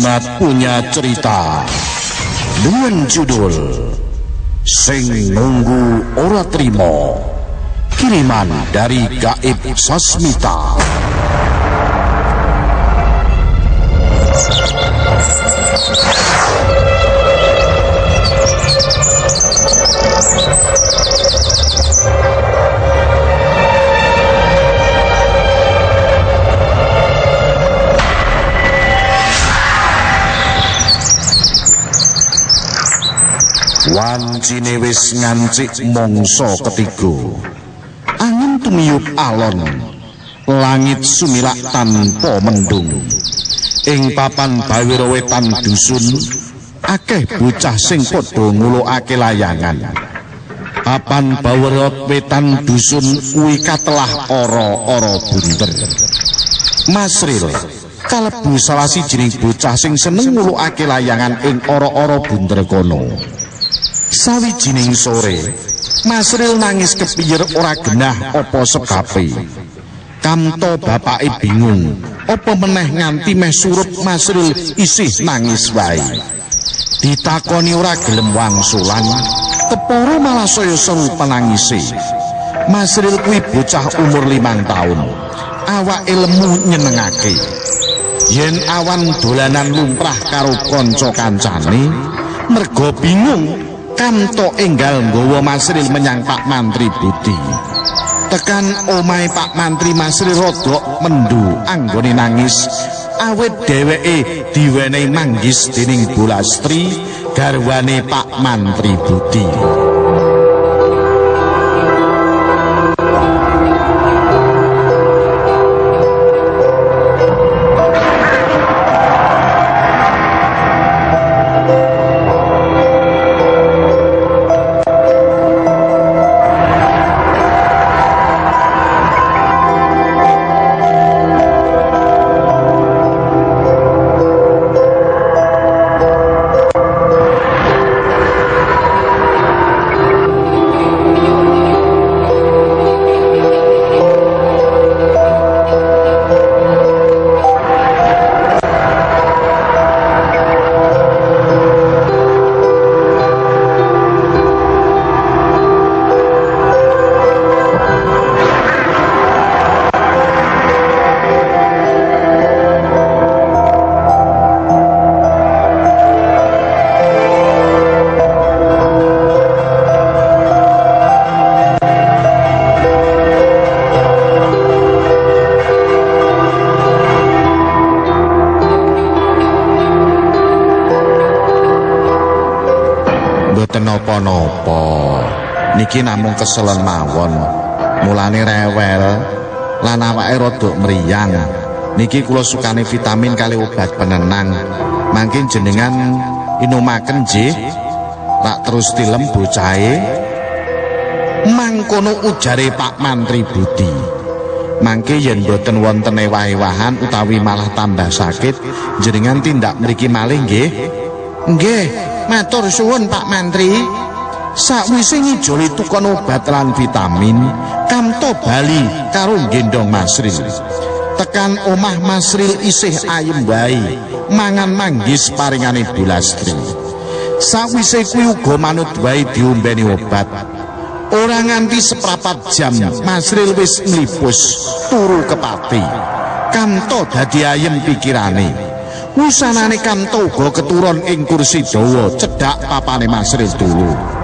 Jimat punya cerita. Dengan judul Sing Nunggu Ora Trimo. Kiriman dari Gaib Sasmita Wancine wis ngancik mangsa ketiga. Angin tumiyup alon. Langit sumilak tanpa mendung. Ing papan bawira wetan dusun akeh bocah sing padha ngulukake layangan. Papan bawira wetan dusun kuwi katelah ora-ora bunder. Masril kalebu salah sijining bocah sing seneng ngulukake layangan ing ora-ora bunder kono. Sawijining sore, Masril nangis kepiyir ora genah apa sebabe. Kamto bapake bingung, apa meneh nganti meh surup Masril isih nangis wae. Ditakoni ora gelem wangsulan, keporo malah saya seru penangise. Masril kuwi bocah umur limang taun, awake lemu nyenengake. Yen awan dolanan lumrah karo kanca kancane, mergo bingung kanto enggal nggawa Masril menyang Pak Mantri Budi. Tekan omahe Pak Mantri Masril rodok mendu anggone nangis awet dheweke diwenehi manggis dening Bulastri garwane Pak Mantri Budi. Mboten napa-napa. Niki namung keselen mawon. Mulane rewel lan awake rada mriyang. Niki kula sukane vitamin kali obat penenang. Mangkin jenengan inumaken nggih. Tak terus tilem bocahe. Mangkono ujare Pak Mantri Budi. Mangke yen boten wonten ewah-ewahan utawi malah tambah sakit, jenengan tindak mriki malih nggih. Nggih, matur suwun Pak Mantri. Sakwise ngijoli tukon obat lan vitamin, kamto bali karo gendong Masril. Tekan omah Masril isih ayem wae, mangan manggis paringane Bulastri. Sakwise kuwi uga manut wae diombeni obat. Ora nganti seprapat jam, Masril wis mlipus turu kepati. Kamto dadi ayem pikirane. Wusanane Kamto uga keturun ing kursi dawa cedhak papane Masril turu.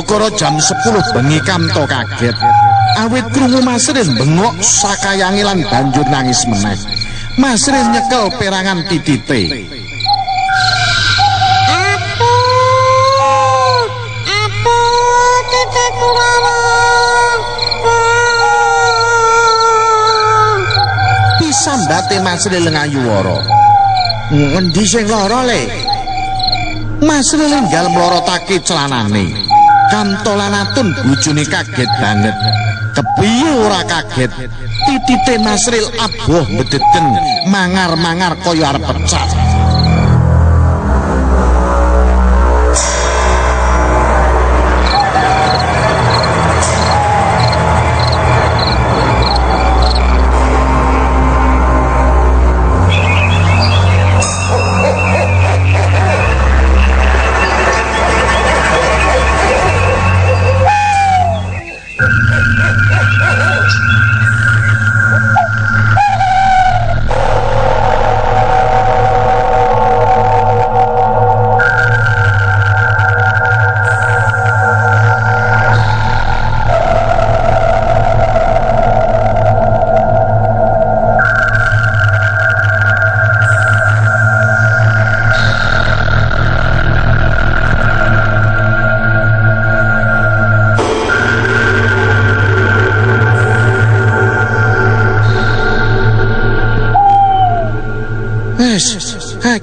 Bidakara jam 10 bengi Kamto kaget. Awit krungu Masrin bengok sakayange lan banjur nangis meneh. Masrin nyekel perangan titite. Pisambate Masrin ngayuwara. Ngendi sing lara le? Masrin enggal mlorotake celanane. Kantolanatun bojone kaget banget. Kepiye ora kaget? Titite Masril aboh bedeten mangar-mangar kaya arep pecah.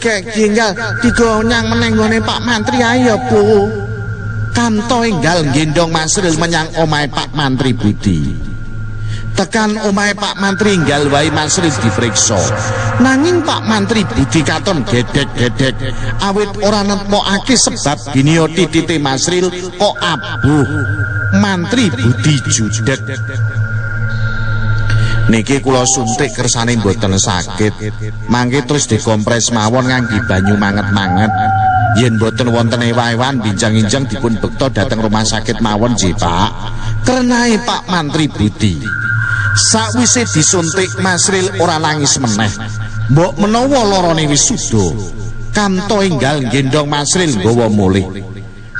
Akeh tinggal digonyang meneng gone Pak Mantri ayo, Bu. Kanto enggal gendong Masril menyang omahe Pak Mantri Budi. Tekan omahe Pak Mantri enggal wae Masril diperiksa. Nanging Pak Mantri Budi katon gedek-gedek awit ora nemokake sebab binio titite Masril kok abuh. Mantri Budi judek. Niki kula suntik kersane mboten sakit. Mangke terus dikompres mawon ngangge banyu manget-manget. Yen mboten wonten ewa-ewan binjang-injang dipun bekta dhateng rumah sakit mawon nggih, Pak. Kerenae Pak Mantri Budi. Sakwise disuntik Masril ora nangis meneh. Mbok menawa larane wis suda. Kanto enggal gendong Masril nggawa mulih.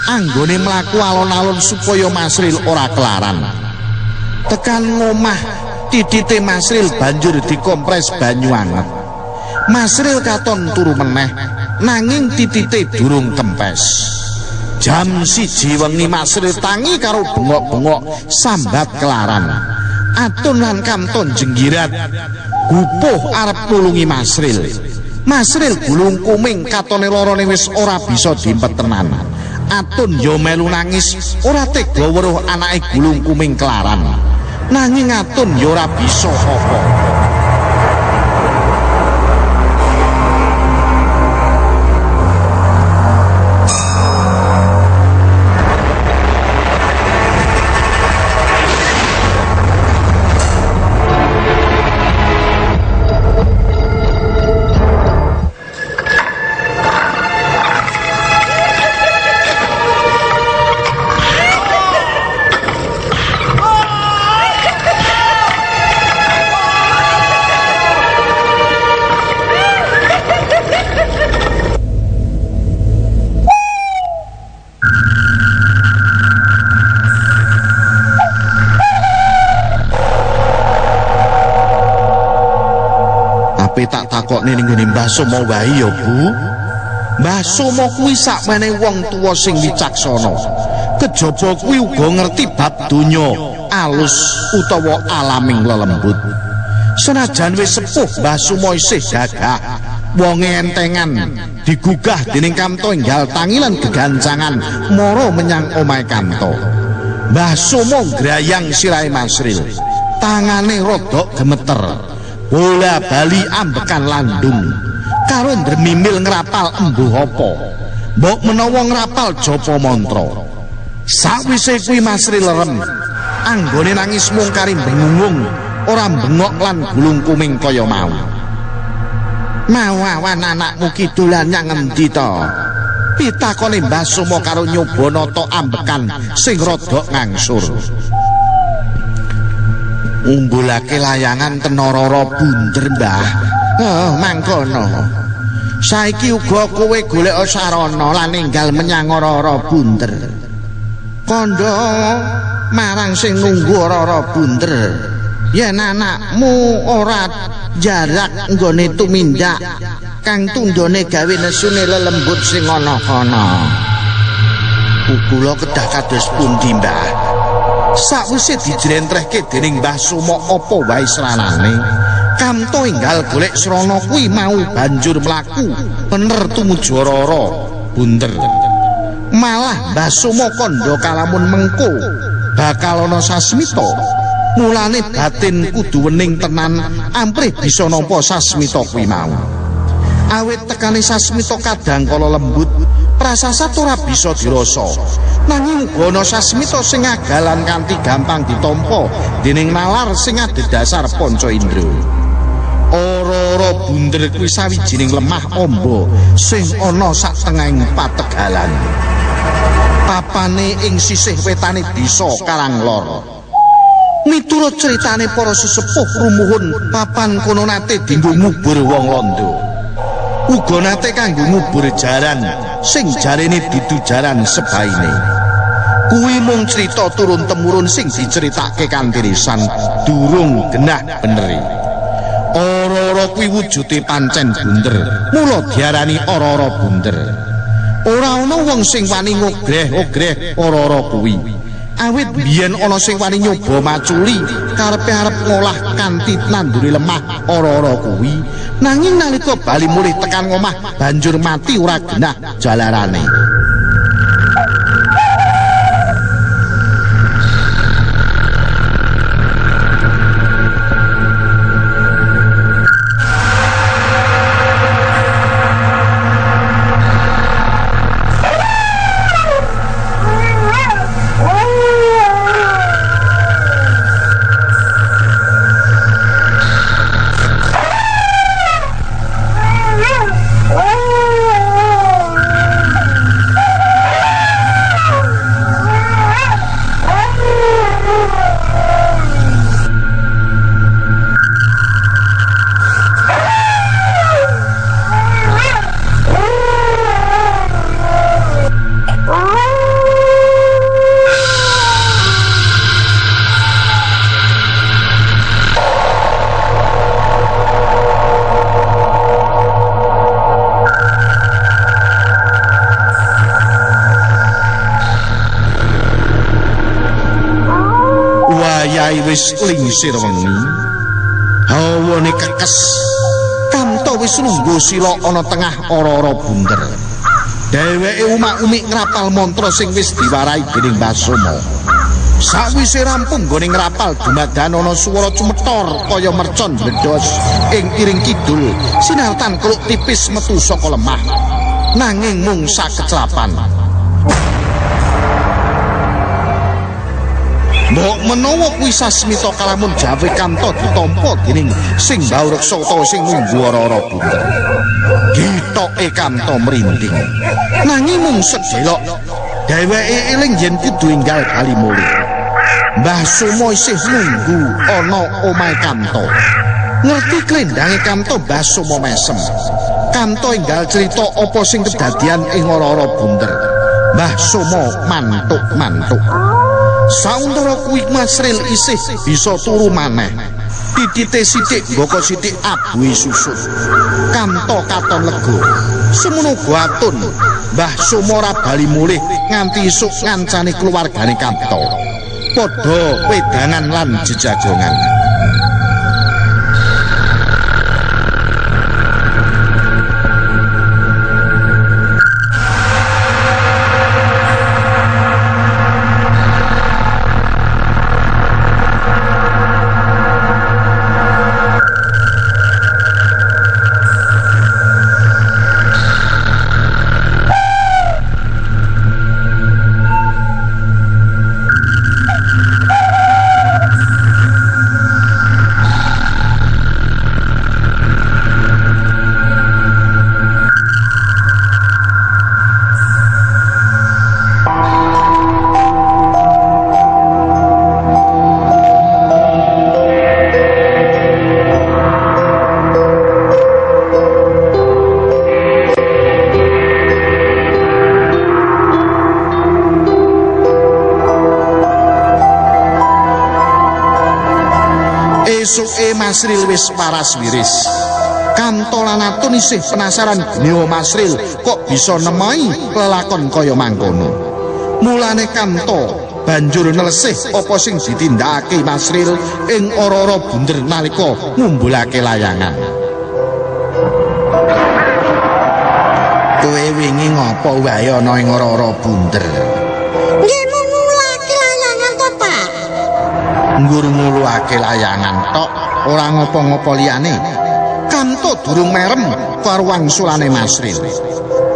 Anggone mlaku alon-alon supaya Masril ora kelaran. Tekan ngomah titite Masril banjur dikompres banyu anget. Masril katon turu meneh nanging titite durung kempes. Jam siji wengi Masril tangi karo bengok-bengok sambat kelaran. Atun lan kanton jenggirat gupuh arep nulungi Masril. Masril gulung kuming katone lorone wis ora bisa dimpet tenan. Atun yo melu nangis ora tega weruh anake gulung kuming kelaran. Nanging atun ya ora bisa apa ape tak takokne ning ngene Mbah Somo wae ya Bu. Mbah Somo kuwi sakmene wong tuwa sing wicaksana. Kejaba kuwi uga ngerti bab donya alus utawa alaming lelembut. Senajan wis sepuh Mbah Somo isih gagah wonge entengan digugah dening Kamto enggal tangilan gegancangan mara menyang omahe Kamto Mbah Somo grayang sirahe Masril tangane rodok gemeter bola bali ambekan landung. Karo ndremimil ngrapal embuh apa mbok menawa ngrapal japa mantra. Sawise kuwi Masril lerem. Anggone nangis mung kari bengungung ora bengok lan gulung kuming kaya mau. Mawawan anakmu kidulan nyang endi to pitakone Mbah Sumo karo nyoba nata ambekan sing rodok ngangsur ngumbulake layangan tenororo bunder mbah oh mangkono saiki uga kowe golek sarana lan ninggal menyang ora bunder Kandha marang sing nunggu ora-ora bunder. Yen anakmu ora jarak nggone tumindak kang tundone gawe nesune lelembut sing ana kana. Kula kedah kados pundi, Mbah? Sakwise dijrentrehke dening Mbah Sumo apa wae sranane, Kamto enggal golek srana kuwi mau banjur mlaku bener tumuju ora bunder. Malah Mbah Sumo kandha kalamun mengko bakal ana sasmita. Mulane batin kudu wening tenan amprih bisa nampa sasmita kuwi mau. Awit tekane sasmita kadang kala lembut prasasat ora bisa dirasa. Nanging uga ana sasmita sing agalan kanthi gampang ditampa dening nalar sing adhedhasar panca indra. Ora-ora bunder kuwi sawijining lemah amba sing ana sak tengahing pategalan. Papane ing sisih wetane desa Karang Lor. Miturut critane para sesepuh rumuhun papan kono nate dienggo ngubur wong londo. Uga nate kanggo ngubur jaran sing jarene didu jaran sebaine. Kuwi mung crita turun temurun sing diceritake kanthi risan durung genah beneri. Ora-ora kuwi wujude pancen bunder. Mula diarani ora-ora bunder. Ora ana wong sing wani ngogreh-ogreh ora-ora kuwi awit biyen ana sing wani nyoba maculi karepe arep ngolah kanthi nanduri lemah ora-ora kuwi. Nanging nalika bali mulih tekan ngomah banjur mati ora genah jalarane wayahe wis lingsir wengi hawane kekes kamto wis nunggu sila ana tengah ora-ora bunder. Dheweke umak-umik ngrapal mantra sing wis diwarai dening Basoma Sawise rampung gone ngrapal dumadan ana swara cumetor kaya mercon bledhos ing iring kidul sinartan keluk tipis metu saka lemah. Nanging mung sakecelapan Mbok menawa kuwi sasmita kalamun jawe kanto ditampa dening sing mbau reksa utawa sing nunggu ora-ora bunder. Gitoke kanto merinding. Nanging mung sedelok dheweke eling yen kudu enggal kali mulih. Mbah Sumo isih nunggu ana omahe kanto. Ngerti klendange kanto Mbah Sumo mesem. Kanto enggal cerita apa sing kedadian ing ora-ora bunder. Mbah Sumo mantuk-mantuk. Sauntara kuwi Masril isih bisa turu maneh. Titite sithik mboko sithik abuhe susut. Kanto katon lega. Semono guatun Mbah Sumora bali mulih nganti isuk ngancani keluargane Kanto. Padha wedangan lan jejagongan. Esuke Masril wis paras wiris. Kanto lan Atun isih penasaran geniwa Masril kok bisa nemai lelakon kaya mangkono. Mulane Kanto banjur nelesih apa sing ditindakake Masril ing ora-ora bunder nalika ngumbulake layangan. Kowe wingi ngopo wae ana ing ora-ora bunder? Nggih mung ngulake layangan to, Pak. Ngur-nguluake layangan tok, ora ngopo-ngopo liyane. Kanto durung merem karo wangsulane Masril.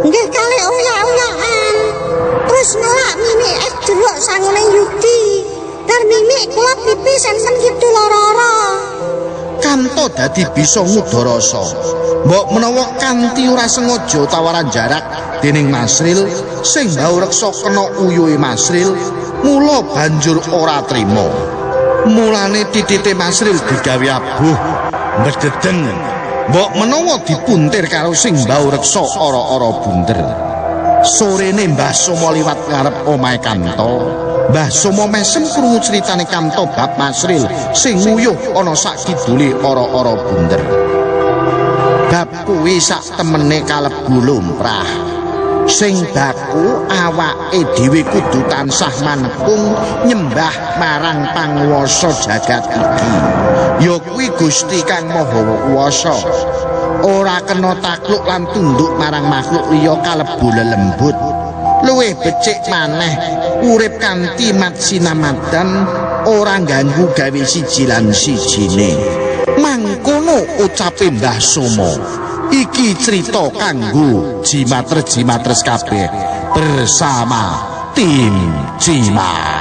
Nggih kali uyak-uyakan. Terus ngelak mimik es delok sangune Yudi. Dar mimik kula pipi senten gitu lara-lara. Kanto dadi bisa ngudharasa. Mbok menawa kanthi ora sengaja tawaran jarak dening Masril sing bau reksa kena uyuhe Masril, mula banjur ora trima. Mulane titite Masril digawe abuh, mbededeng. Mbok menawa dipuntir karo sing bau reksa ora-ora bunder. Sorene Mbah Somo liwat ngarep omahe Kanto. Mbah Somo mesem krungu critane Kanto bab Masril sing nguyuh ana sak kidule ora-ora bunder. Bab kuwi sak temene kalebu lumrah. Sing baku awake dhewe kudu tansah manekung nyembah marang panguwasa jagat iki. Ya kuwi Gusti Kang Maha Kuwasa. Ora kena takluk lan tunduk marang makhluk liya kalebu lelembut. Luwih becik maneh urip kanthi mat sinamadan ora ganggu gawe siji lan sijine. Mangkono ucape Mbah Somo. Iki cerita kanggo jimatres-jimatres kabeh bersama tim Cimat.